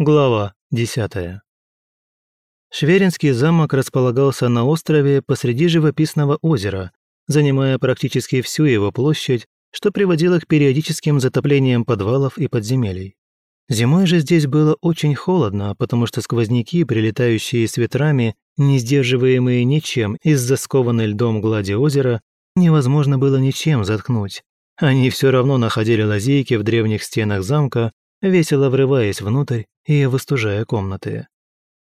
Глава 10. Шверинский замок располагался на острове посреди живописного озера, занимая практически всю его площадь, что приводило к периодическим затоплениям подвалов и подземелий. Зимой же здесь было очень холодно, потому что сквозняки, прилетающие с ветрами, не сдерживаемые ничем из-за скованной льдом глади озера, невозможно было ничем заткнуть. Они все равно находили лазейки в древних стенах замка, весело врываясь внутрь и выстужая комнаты.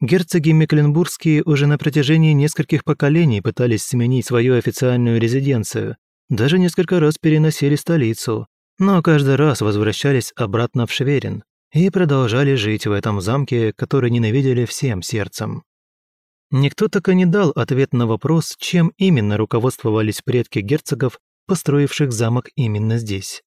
Герцоги Мекленбургские уже на протяжении нескольких поколений пытались сменить свою официальную резиденцию, даже несколько раз переносили столицу, но каждый раз возвращались обратно в Шверин и продолжали жить в этом замке, который ненавидели всем сердцем. Никто так и не дал ответ на вопрос, чем именно руководствовались предки герцогов, построивших замок именно здесь.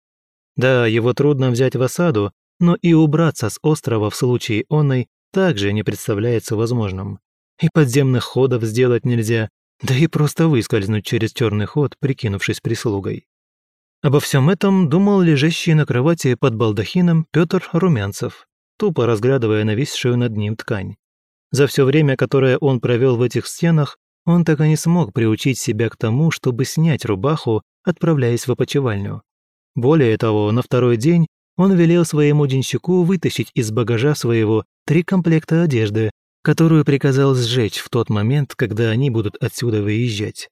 Да, его трудно взять в осаду, но и убраться с острова в случае онной также не представляется возможным. И подземных ходов сделать нельзя, да и просто выскользнуть через черный ход, прикинувшись прислугой. Обо всем этом думал лежащий на кровати под балдахином Петр Румянцев, тупо разглядывая нависшую над ним ткань. За все время, которое он провел в этих стенах, он так и не смог приучить себя к тому, чтобы снять рубаху, отправляясь в опочивальню. Более того, на второй день он велел своему денщику вытащить из багажа своего три комплекта одежды, которую приказал сжечь в тот момент, когда они будут отсюда выезжать.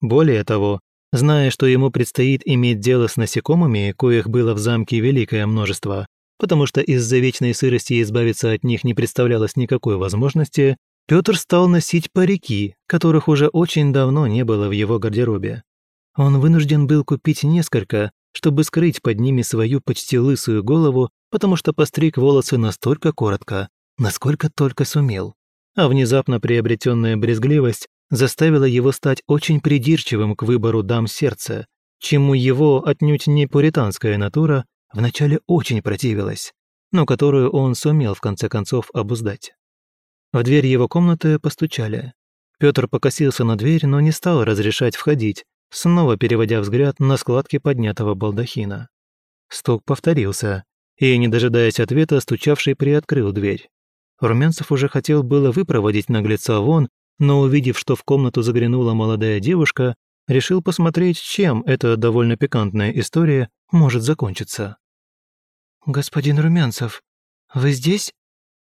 Более того, зная, что ему предстоит иметь дело с насекомыми, коих было в замке великое множество, потому что из-за вечной сырости избавиться от них не представлялось никакой возможности, Петр стал носить парики, которых уже очень давно не было в его гардеробе. Он вынужден был купить несколько, чтобы скрыть под ними свою почти лысую голову, потому что постриг волосы настолько коротко, насколько только сумел. А внезапно приобретенная брезгливость заставила его стать очень придирчивым к выбору дам сердца, чему его отнюдь не пуританская натура вначале очень противилась, но которую он сумел в конце концов обуздать. В дверь его комнаты постучали. Петр покосился на дверь, но не стал разрешать входить, снова переводя взгляд на складки поднятого балдахина. Стук повторился, и, не дожидаясь ответа, стучавший приоткрыл дверь. Румянцев уже хотел было выпроводить наглеца вон, но увидев, что в комнату заглянула молодая девушка, решил посмотреть, чем эта довольно пикантная история может закончиться. «Господин Румянцев, вы здесь?»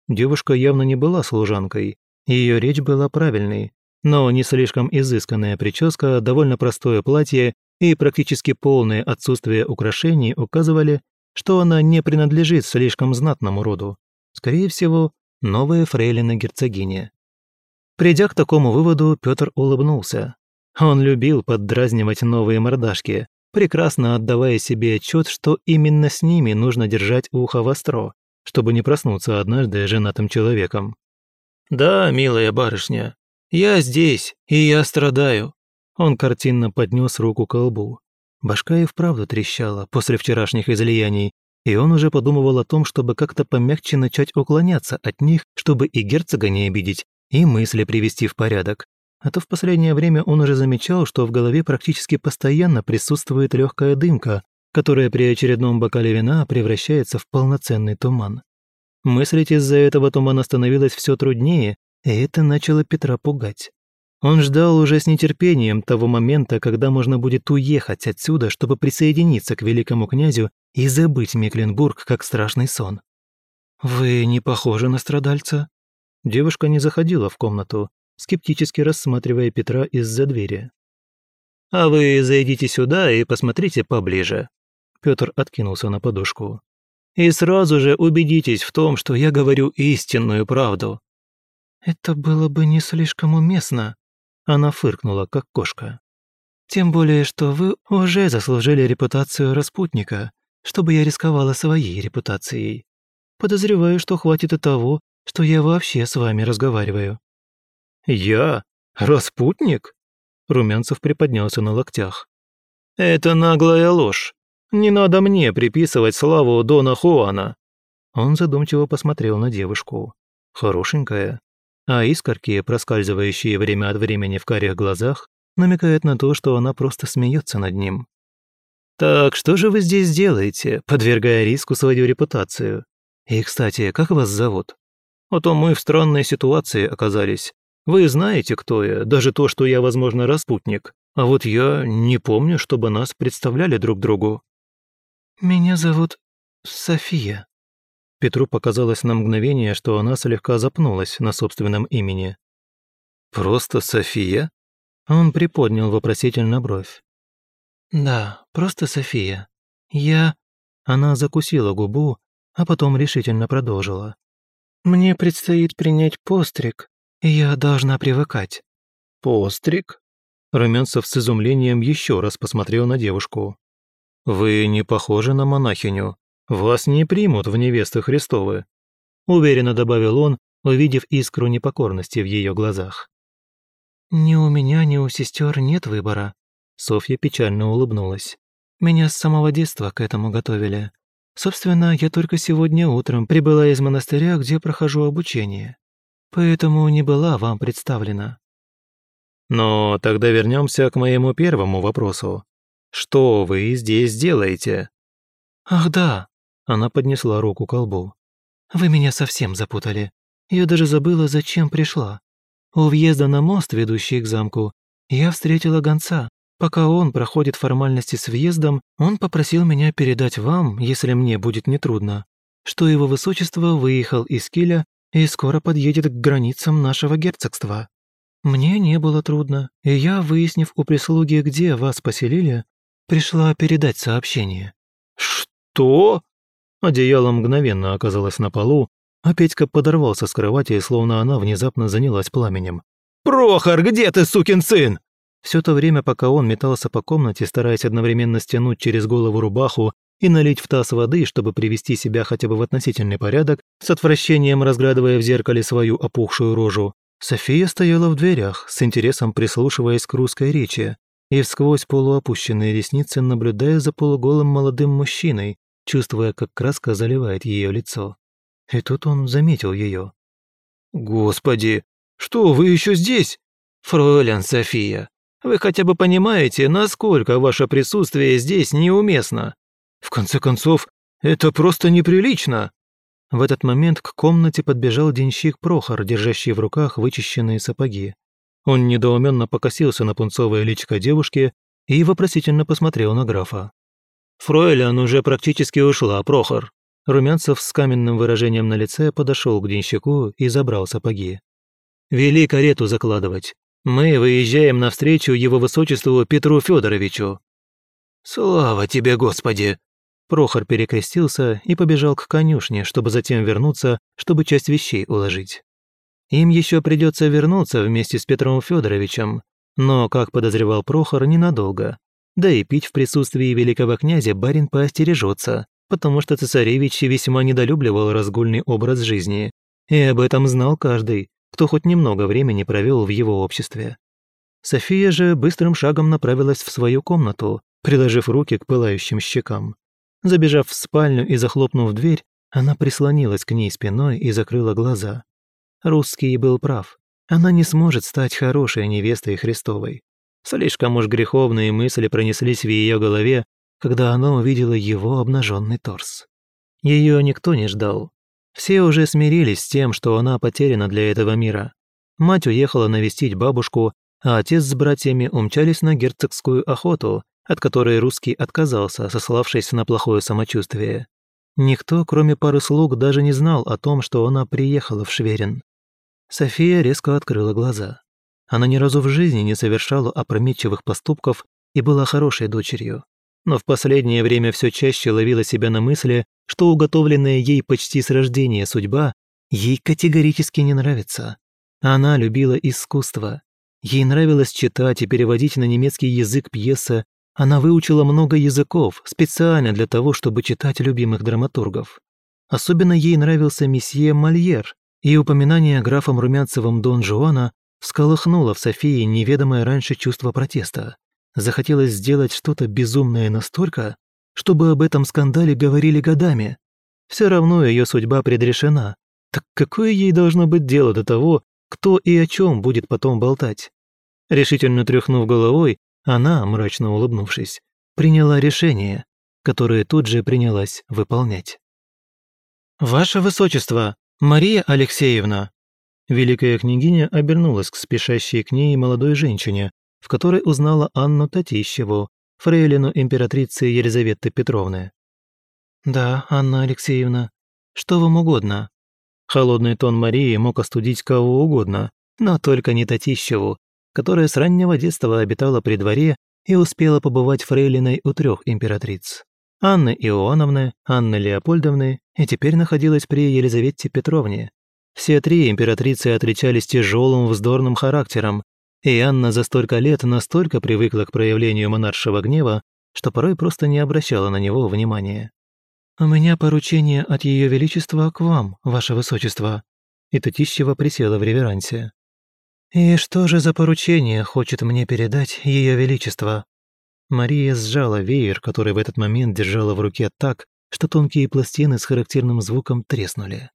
Девушка явно не была служанкой, ее речь была правильной, но не слишком изысканная прическа, довольно простое платье и практически полное отсутствие украшений указывали, что она не принадлежит слишком знатному роду. Скорее всего, новая фрейлина герцогиня. Придя к такому выводу, Петр улыбнулся. Он любил поддразнивать новые мордашки, прекрасно отдавая себе отчет, что именно с ними нужно держать ухо востро, чтобы не проснуться однажды женатым человеком. «Да, милая барышня, «Я здесь, и я страдаю». Он картинно поднес руку к лбу. Башка и вправду трещала после вчерашних излияний, и он уже подумывал о том, чтобы как-то помягче начать уклоняться от них, чтобы и герцога не обидеть, и мысли привести в порядок. А то в последнее время он уже замечал, что в голове практически постоянно присутствует легкая дымка, которая при очередном бокале вина превращается в полноценный туман. Мыслить из-за этого тумана становилось все труднее, это начало Петра пугать. Он ждал уже с нетерпением того момента, когда можно будет уехать отсюда, чтобы присоединиться к великому князю и забыть Мекленбург как страшный сон. «Вы не похожи на страдальца?» Девушка не заходила в комнату, скептически рассматривая Петра из-за двери. «А вы зайдите сюда и посмотрите поближе». Петр откинулся на подушку. «И сразу же убедитесь в том, что я говорю истинную правду. «Это было бы не слишком уместно», — она фыркнула, как кошка. «Тем более, что вы уже заслужили репутацию распутника, чтобы я рисковала своей репутацией. Подозреваю, что хватит и того, что я вообще с вами разговариваю». «Я? Распутник?» Румянцев приподнялся на локтях. «Это наглая ложь. Не надо мне приписывать славу Дона Хуана». Он задумчиво посмотрел на девушку. Хорошенькая, а искорки, проскальзывающие время от времени в карих глазах, намекают на то, что она просто смеется над ним. «Так что же вы здесь делаете, подвергая риску свою репутацию? И, кстати, как вас зовут? А то мы в странной ситуации оказались. Вы знаете, кто я, даже то, что я, возможно, распутник. А вот я не помню, чтобы нас представляли друг другу». «Меня зовут София». Петру показалось на мгновение, что она слегка запнулась на собственном имени. «Просто София?» Он приподнял вопросительно бровь. «Да, просто София. Я...» Она закусила губу, а потом решительно продолжила. «Мне предстоит принять постриг, и я должна привыкать». «Постриг?» Румянцев с изумлением еще раз посмотрел на девушку. «Вы не похожи на монахиню. Вас не примут в невесты Христовы», уверенно добавил он, увидев искру непокорности в ее глазах. «Ни у меня, ни у сестер нет выбора», Софья печально улыбнулась. «Меня с самого детства к этому готовили. Собственно, я только сегодня утром прибыла из монастыря, где прохожу обучение. Поэтому не была вам представлена». Но тогда вернемся к моему первому вопросу. Что вы здесь делаете? Ах да, она поднесла руку к колбу. Вы меня совсем запутали. Я даже забыла, зачем пришла. У въезда на мост, ведущий к замку, я встретила гонца. Пока он проходит формальности с въездом, он попросил меня передать вам, если мне будет нетрудно, что его высочество выехал из Киля и скоро подъедет к границам нашего герцогства. Мне не было трудно, и я, выяснив у прислуги, где вас поселили, пришла передать сообщение». «Что?» Одеяло мгновенно оказалось на полу, а Петька подорвался с кровати, словно она внезапно занялась пламенем. «Прохор, где ты, сукин сын?» Все то время, пока он метался по комнате, стараясь одновременно стянуть через голову рубаху и налить в таз воды, чтобы привести себя хотя бы в относительный порядок, с отвращением разглядывая в зеркале свою опухшую рожу, София стояла в дверях, с интересом прислушиваясь к русской речи и всквозь полуопущенные ресницы наблюдая за полуголым молодым мужчиной, чувствуя, как краска заливает ее лицо. И тут он заметил ее. «Господи, что вы еще здесь?» «Фройлен София, вы хотя бы понимаете, насколько ваше присутствие здесь неуместно? В конце концов, это просто неприлично!» В этот момент к комнате подбежал денщик Прохор, держащий в руках вычищенные сапоги. Он недоуменно покосился на пунцовое личико девушки и вопросительно посмотрел на графа. «Фройлен уже практически ушла, Прохор». Румянцев с каменным выражением на лице подошел к денщику и забрал сапоги. «Вели карету закладывать. Мы выезжаем навстречу его высочеству Петру Федоровичу». «Слава тебе, Господи!» Прохор перекрестился и побежал к конюшне, чтобы затем вернуться, чтобы часть вещей уложить. Им еще придется вернуться вместе с Петром Федоровичем, но, как подозревал Прохор, ненадолго. Да и пить в присутствии великого князя барин поостережется, потому что цесаревич весьма недолюбливал разгульный образ жизни. И об этом знал каждый, кто хоть немного времени провел в его обществе. София же быстрым шагом направилась в свою комнату, приложив руки к пылающим щекам. Забежав в спальню и захлопнув дверь, она прислонилась к ней спиной и закрыла глаза. Русский был прав. Она не сможет стать хорошей невестой Христовой. Слишком уж греховные мысли пронеслись в ее голове, когда она увидела его обнаженный торс. Ее никто не ждал. Все уже смирились с тем, что она потеряна для этого мира. Мать уехала навестить бабушку, а отец с братьями умчались на герцогскую охоту, от которой русский отказался, сославшись на плохое самочувствие. Никто, кроме пары слуг, даже не знал о том, что она приехала в Шверин. София резко открыла глаза. Она ни разу в жизни не совершала опрометчивых поступков и была хорошей дочерью. Но в последнее время все чаще ловила себя на мысли, что уготовленная ей почти с рождения судьба ей категорически не нравится. Она любила искусство. Ей нравилось читать и переводить на немецкий язык пьесы она выучила много языков специально для того, чтобы читать любимых драматургов. Особенно ей нравился месье Мольер, и упоминание графом Румянцевым Дон Жуана всколыхнуло в Софии неведомое раньше чувство протеста. Захотелось сделать что-то безумное настолько, чтобы об этом скандале говорили годами. Все равно ее судьба предрешена. Так какое ей должно быть дело до того, кто и о чем будет потом болтать? Решительно тряхнув головой, она, мрачно улыбнувшись, приняла решение, которое тут же принялась выполнять. «Ваше Высочество, Мария Алексеевна!» Великая княгиня обернулась к спешащей к ней молодой женщине, в которой узнала Анну Татищеву, фрейлину императрицы Елизаветы Петровны. «Да, Анна Алексеевна, что вам угодно?» Холодный тон Марии мог остудить кого угодно, но только не Татищеву, которая с раннего детства обитала при дворе и успела побывать фрейлиной у трех императриц. Анны Иоанновны, Анны Леопольдовны и теперь находилась при Елизавете Петровне. Все три императрицы отличались тяжелым вздорным характером, и Анна за столько лет настолько привыкла к проявлению монаршего гнева, что порой просто не обращала на него внимания. «У меня поручение от Ее Величества к вам, Ваше Высочество», и Татищева присела в реверансе. «И что же за поручение хочет мне передать Ее Величество?» Мария сжала веер, который в этот момент держала в руке так, что тонкие пластины с характерным звуком треснули.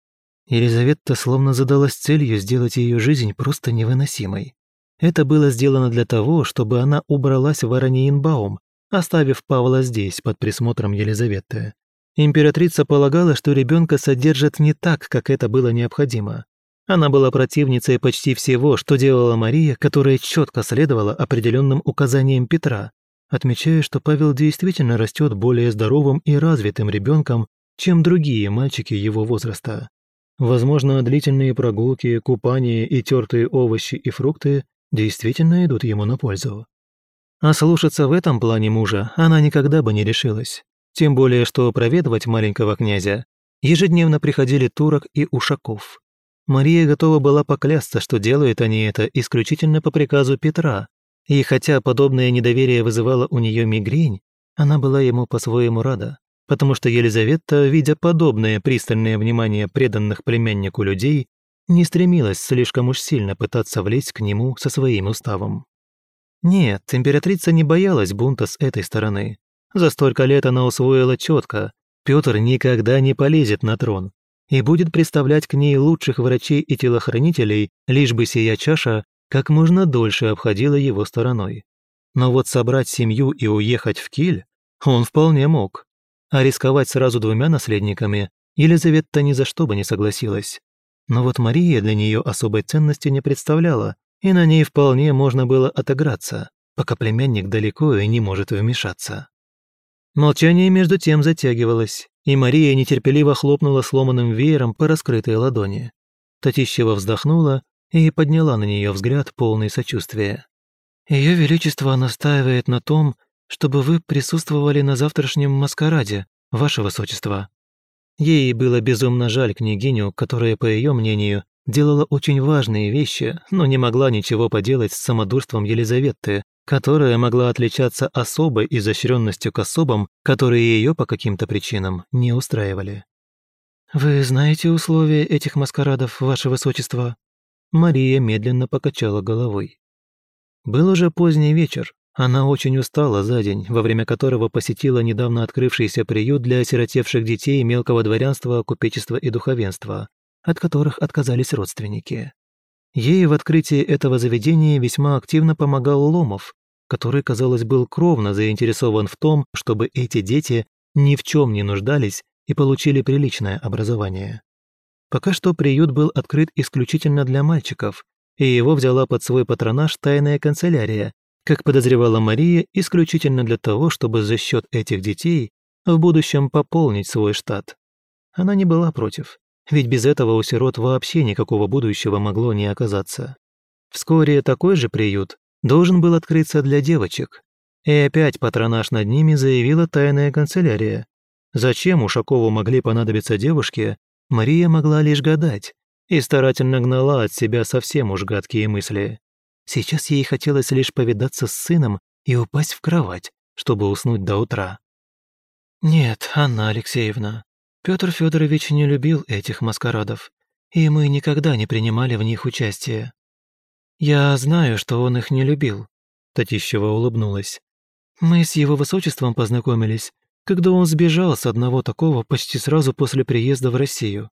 Елизавета словно задалась целью сделать ее жизнь просто невыносимой. Это было сделано для того, чтобы она убралась в Араньинбаум, оставив Павла здесь, под присмотром Елизаветы. Императрица полагала, что ребенка содержат не так, как это было необходимо. Она была противницей почти всего, что делала Мария, которая четко следовала определенным указаниям Петра, отмечая, что Павел действительно растет более здоровым и развитым ребенком, чем другие мальчики его возраста. Возможно, длительные прогулки, купание и тертые овощи и фрукты действительно идут ему на пользу. А слушаться в этом плане мужа она никогда бы не решилась. Тем более, что проведывать маленького князя ежедневно приходили Турок и Ушаков. Мария готова была поклясться, что делают они это исключительно по приказу Петра, и хотя подобное недоверие вызывало у нее мигрень, она была ему по-своему рада, потому что Елизавета, видя подобное пристальное внимание преданных племяннику людей, не стремилась слишком уж сильно пытаться влезть к нему со своим уставом. Нет, императрица не боялась бунта с этой стороны. За столько лет она усвоила четко, Петр никогда не полезет на трон и будет представлять к ней лучших врачей и телохранителей, лишь бы сия чаша как можно дольше обходила его стороной. Но вот собрать семью и уехать в Киль он вполне мог. А рисковать сразу двумя наследниками Елизавета ни за что бы не согласилась. Но вот Мария для нее особой ценности не представляла, и на ней вполне можно было отыграться, пока племянник далеко и не может вмешаться. Молчание между тем затягивалось, и Мария нетерпеливо хлопнула сломанным веером по раскрытой ладони. Татищева вздохнула и подняла на нее взгляд полный сочувствия. Ее Величество настаивает на том, чтобы вы присутствовали на завтрашнем маскараде, Ваше Высочество». Ей было безумно жаль княгиню, которая, по ее мнению, делала очень важные вещи, но не могла ничего поделать с самодурством Елизаветы, которая могла отличаться особой изощренностью к особам, которые ее по каким-то причинам не устраивали. «Вы знаете условия этих маскарадов, Ваше Высочество?» Мария медленно покачала головой. Был уже поздний вечер, она очень устала за день, во время которого посетила недавно открывшийся приют для осиротевших детей мелкого дворянства, купечества и духовенства, от которых отказались родственники. Ей в открытии этого заведения весьма активно помогал Ломов, который, казалось, был кровно заинтересован в том, чтобы эти дети ни в чем не нуждались и получили приличное образование. Пока что приют был открыт исключительно для мальчиков, и его взяла под свой патронаж тайная канцелярия, как подозревала Мария, исключительно для того, чтобы за счет этих детей в будущем пополнить свой штат. Она не была против, ведь без этого у сирот вообще никакого будущего могло не оказаться. Вскоре такой же приют должен был открыться для девочек, и опять патронаж над ними заявила тайная канцелярия. Зачем Ушакову могли понадобиться девушки, Мария могла лишь гадать и старательно гнала от себя совсем уж гадкие мысли. Сейчас ей хотелось лишь повидаться с сыном и упасть в кровать, чтобы уснуть до утра. «Нет, Анна Алексеевна, Петр Федорович не любил этих маскарадов, и мы никогда не принимали в них участие. Я знаю, что он их не любил», — Татищева улыбнулась. «Мы с его высочеством познакомились, когда он сбежал с одного такого почти сразу после приезда в Россию.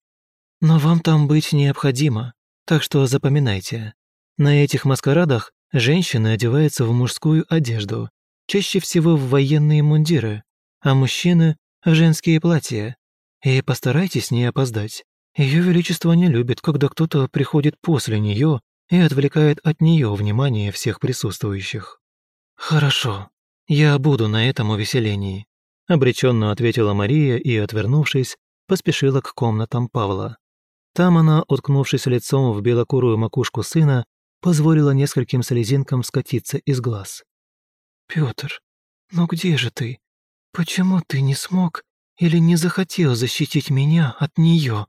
Но вам там быть необходимо, так что запоминайте. На этих маскарадах женщины одеваются в мужскую одежду, чаще всего в военные мундиры, а мужчины – в женские платья. И постарайтесь не опоздать. Ее Величество не любит, когда кто-то приходит после нее и отвлекает от нее внимание всех присутствующих». «Хорошо, я буду на этом увеселении», — обреченно ответила Мария и, отвернувшись, поспешила к комнатам Павла. Там она, уткнувшись лицом в белокурую макушку сына, позволила нескольким слезинкам скатиться из глаз. «Пётр, ну где же ты? Почему ты не смог или не захотел защитить меня от нее?»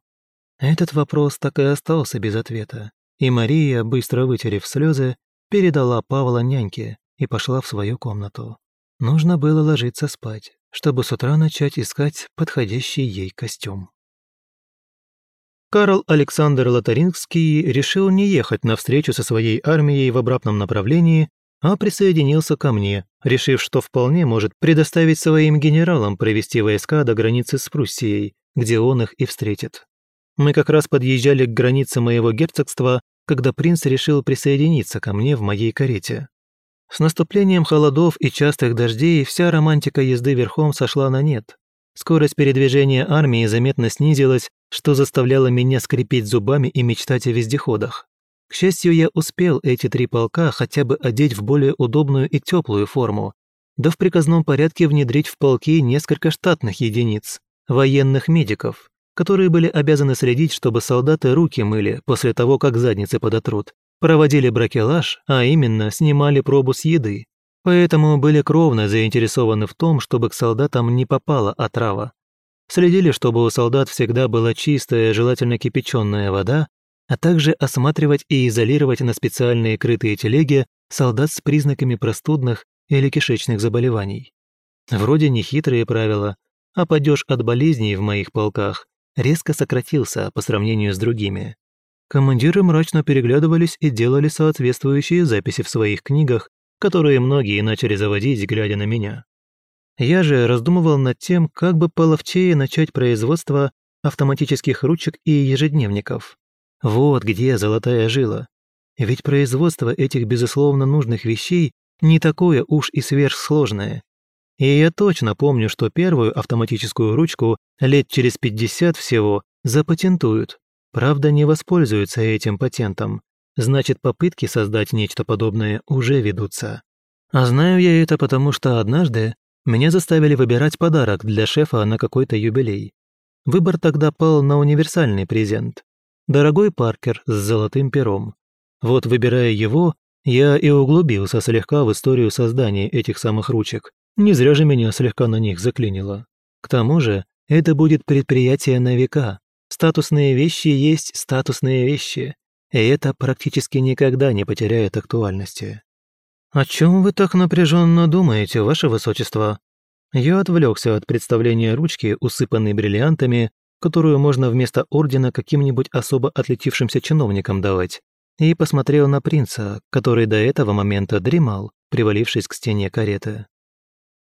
Этот вопрос так и остался без ответа, и Мария, быстро вытерев слезы, передала Павла няньке и пошла в свою комнату. Нужно было ложиться спать, чтобы с утра начать искать подходящий ей костюм. Карл Александр Лотарингский решил не ехать на встречу со своей армией в обратном направлении, а присоединился ко мне, решив, что вполне может предоставить своим генералам провести войска до границы с Пруссией, где он их и встретит. Мы как раз подъезжали к границе моего герцогства, когда принц решил присоединиться ко мне в моей карете. С наступлением холодов и частых дождей вся романтика езды верхом сошла на нет. Скорость передвижения армии заметно снизилась, что заставляло меня скрипеть зубами и мечтать о вездеходах. К счастью, я успел эти три полка хотя бы одеть в более удобную и теплую форму, да в приказном порядке внедрить в полки несколько штатных единиц, военных медиков, которые были обязаны следить, чтобы солдаты руки мыли после того, как задницы подотрут, проводили бракелаж, а именно снимали пробу с еды. Поэтому были кровно заинтересованы в том, чтобы к солдатам не попала отрава. Следили, чтобы у солдат всегда была чистая, желательно кипяченая вода, а также осматривать и изолировать на специальные крытые телеги солдат с признаками простудных или кишечных заболеваний. Вроде нехитрые правила, а падеж от болезней в моих полках резко сократился по сравнению с другими. Командиры мрачно переглядывались и делали соответствующие записи в своих книгах, которые многие начали заводить, глядя на меня. Я же раздумывал над тем, как бы половчее начать производство автоматических ручек и ежедневников. Вот где золотая жила. Ведь производство этих безусловно нужных вещей не такое уж и сверхсложное. И я точно помню, что первую автоматическую ручку лет через 50 всего запатентуют, Правда, не воспользуются этим патентом. Значит, попытки создать нечто подобное уже ведутся. А знаю я это потому, что однажды меня заставили выбирать подарок для шефа на какой-то юбилей. Выбор тогда пал на универсальный презент. Дорогой Паркер с золотым пером. Вот выбирая его, я и углубился слегка в историю создания этих самых ручек. Не зря же меня слегка на них заклинило. К тому же, это будет предприятие на века, Статусные вещи есть статусные вещи, и это практически никогда не потеряет актуальности. «О чем вы так напряженно думаете, ваше высочество?» Я отвлекся от представления ручки, усыпанной бриллиантами, которую можно вместо ордена каким-нибудь особо отличившимся чиновникам давать, и посмотрел на принца, который до этого момента дремал, привалившись к стене кареты.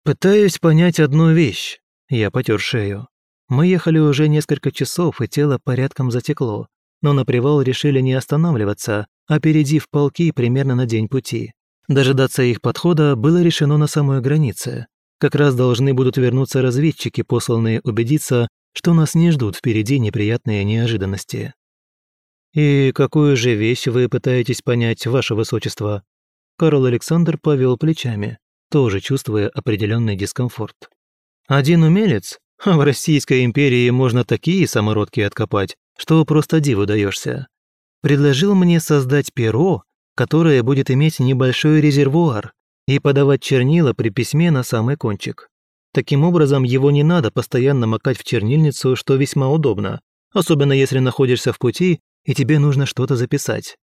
«Пытаюсь понять одну вещь», — я потер шею. Мы ехали уже несколько часов, и тело порядком затекло, но на привал решили не останавливаться, опередив полки примерно на день пути. Дожидаться их подхода было решено на самой границе. Как раз должны будут вернуться разведчики, посланные убедиться, что нас не ждут впереди неприятные неожиданности. «И какую же вещь вы пытаетесь понять, ваше высочество?» Карл Александр повел плечами, тоже чувствуя определенный дискомфорт. «Один умелец, а в Российской империи можно такие самородки откопать, что просто диву даешься. Предложил мне создать перо, которое будет иметь небольшой резервуар и подавать чернила при письме на самый кончик. Таким образом, его не надо постоянно макать в чернильницу, что весьма удобно, особенно если находишься в пути и тебе нужно что-то записать.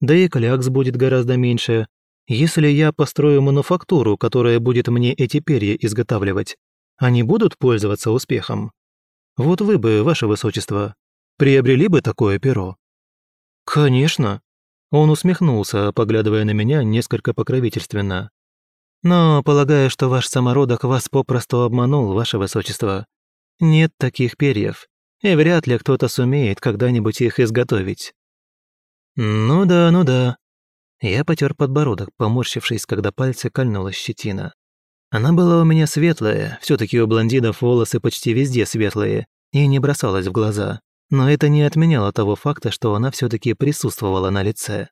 Да и клякс будет гораздо меньше. Если я построю мануфактуру, которая будет мне эти перья изготавливать, они будут пользоваться успехом? Вот вы бы, ваше высочество, приобрели бы такое перо?» «Конечно», — он усмехнулся, поглядывая на меня несколько покровительственно. «Но полагаю, что ваш самородок вас попросту обманул, ваше высочество. Нет таких перьев, и вряд ли кто-то сумеет когда-нибудь их изготовить». «Ну да, ну да». Я потер подбородок, поморщившись, когда пальцы кольнула щетина. Она была у меня светлая, все таки у блондинов волосы почти везде светлые, и не бросалась в глаза, но это не отменяло того факта, что она все таки присутствовала на лице.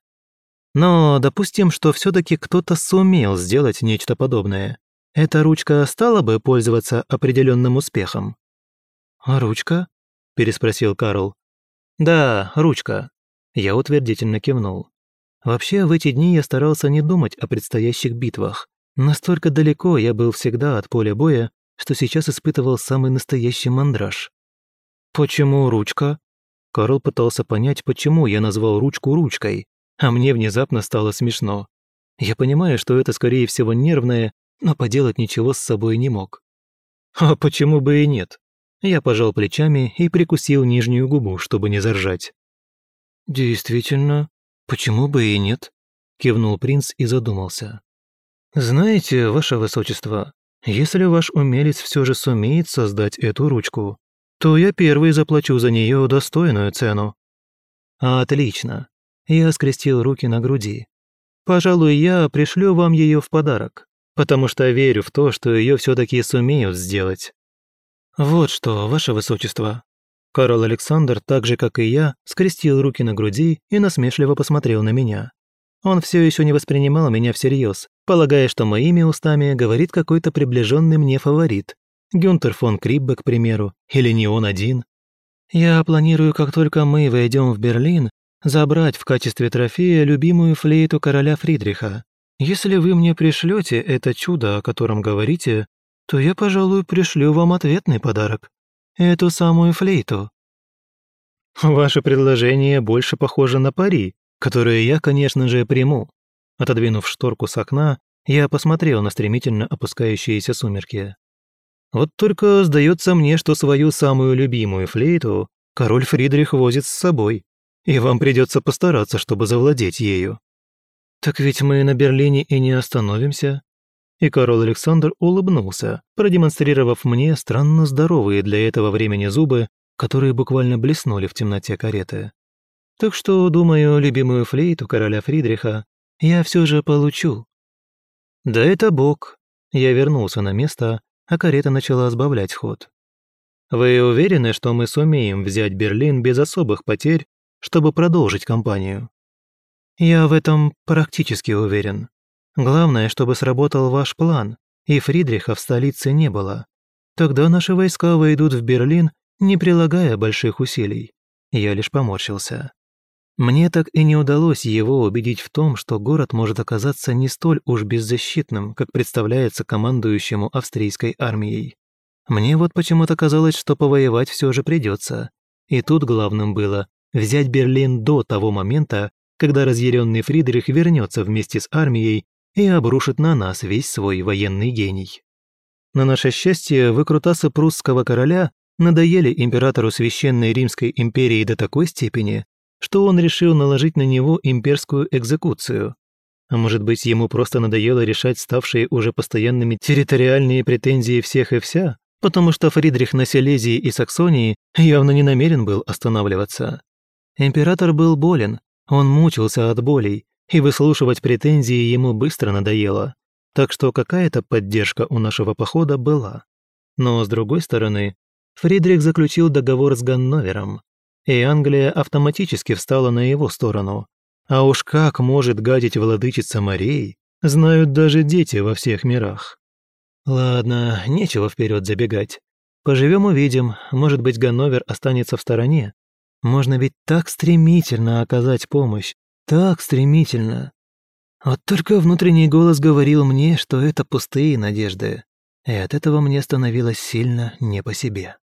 Но допустим, что все таки кто-то сумел сделать нечто подобное. Эта ручка стала бы пользоваться определенным успехом? «А ручка?» – переспросил Карл. «Да, ручка». Я утвердительно кивнул. Вообще, в эти дни я старался не думать о предстоящих битвах. Настолько далеко я был всегда от поля боя, что сейчас испытывал самый настоящий мандраж. «Почему ручка?» Карл пытался понять, почему я назвал ручку ручкой, а мне внезапно стало смешно. Я понимаю, что это, скорее всего, нервное, но поделать ничего с собой не мог. А почему бы и нет? Я пожал плечами и прикусил нижнюю губу, чтобы не заржать. «Действительно, почему бы и нет?» – кивнул принц и задумался. «Знаете, ваше высочество, если ваш умелец все же сумеет создать эту ручку, то я первый заплачу за нее достойную цену». «Отлично». Я скрестил руки на груди. «Пожалуй, я пришлю вам ее в подарок, потому что верю в то, что ее все-таки сумеют сделать». «Вот что, ваше высочество». Карл Александр, так же, как и я, скрестил руки на груди и насмешливо посмотрел на меня. Он все еще не воспринимал меня всерьез, полагая, что моими устами говорит какой-то приближенный мне фаворит, Гюнтер фон Криббе, к примеру, или не он один. Я планирую, как только мы войдем в Берлин, забрать в качестве трофея любимую флейту короля Фридриха. Если вы мне пришлете это чудо, о котором говорите, то я, пожалуй, пришлю вам ответный подарок. Эту самую флейту. Ваше предложение больше похоже на пари, которое я, конечно же, приму. Отодвинув шторку с окна, я посмотрел на стремительно опускающиеся сумерки. Вот только сдается мне, что свою самую любимую флейту король Фридрих возит с собой, и вам придется постараться, чтобы завладеть ею. Так ведь мы на Берлине и не остановимся. И король Александр улыбнулся, продемонстрировав мне странно здоровые для этого времени зубы, которые буквально блеснули в темноте кареты. Так что, думаю, любимую флейту короля Фридриха я все же получу. Да это бог. Я вернулся на место, а карета начала сбавлять ход. «Вы уверены, что мы сумеем взять Берлин без особых потерь, чтобы продолжить кампанию?» «Я в этом практически уверен. Главное, чтобы сработал ваш план, и Фридриха в столице не было. Тогда наши войска войдут в Берлин, не прилагая больших усилий». Я лишь поморщился. Мне так и не удалось его убедить в том, что город может оказаться не столь уж беззащитным, как представляется командующему австрийской армией. Мне вот почему-то казалось, что повоевать все же придется. И тут главным было взять Берлин до того момента, когда разъяренный Фридрих вернется вместе с армией и обрушит на нас весь свой военный гений. На наше счастье, выкрутасы прусского короля надоели императору Священной Римской империи до такой степени, что он решил наложить на него имперскую экзекуцию. А может быть, ему просто надоело решать ставшие уже постоянными территориальные претензии всех и вся, потому что Фридрих на Силезии и Саксонии явно не намерен был останавливаться. Император был болен, он мучился от болей, и выслушивать претензии ему быстро надоело, так что какая-то поддержка у нашего похода была. Но, с другой стороны, Фридрих заключил договор с Ганновером, и Англия автоматически встала на его сторону. А уж как может гадить владычица морей, знают даже дети во всех мирах. Ладно, нечего вперед забегать. Поживем увидим, может быть, Ганновер останется в стороне. Можно ведь так стремительно оказать помощь, так стремительно. Вот только внутренний голос говорил мне, что это пустые надежды, и от этого мне становилось сильно не по себе.